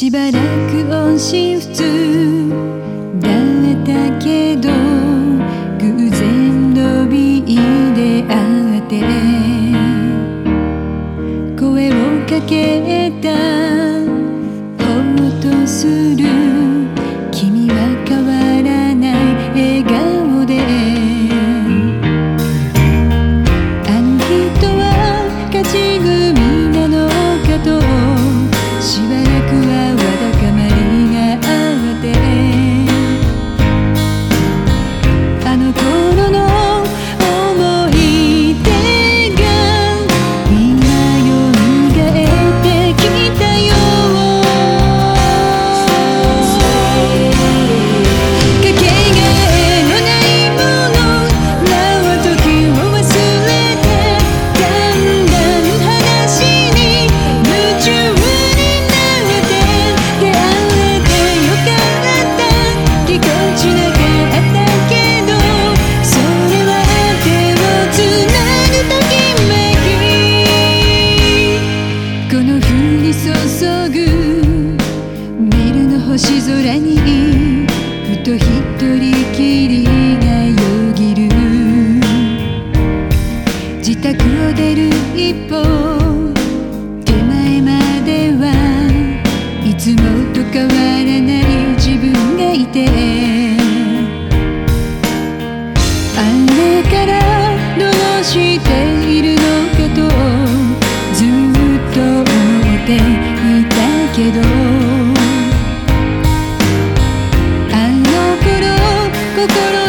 しばらく音信不通だったけど偶然のびで会って声をかけた。ほっとする。君は星空にふと一人きりがよぎる。自宅を出る一歩。手前まではいつもと変わらない自分がいて。あれからどうして袋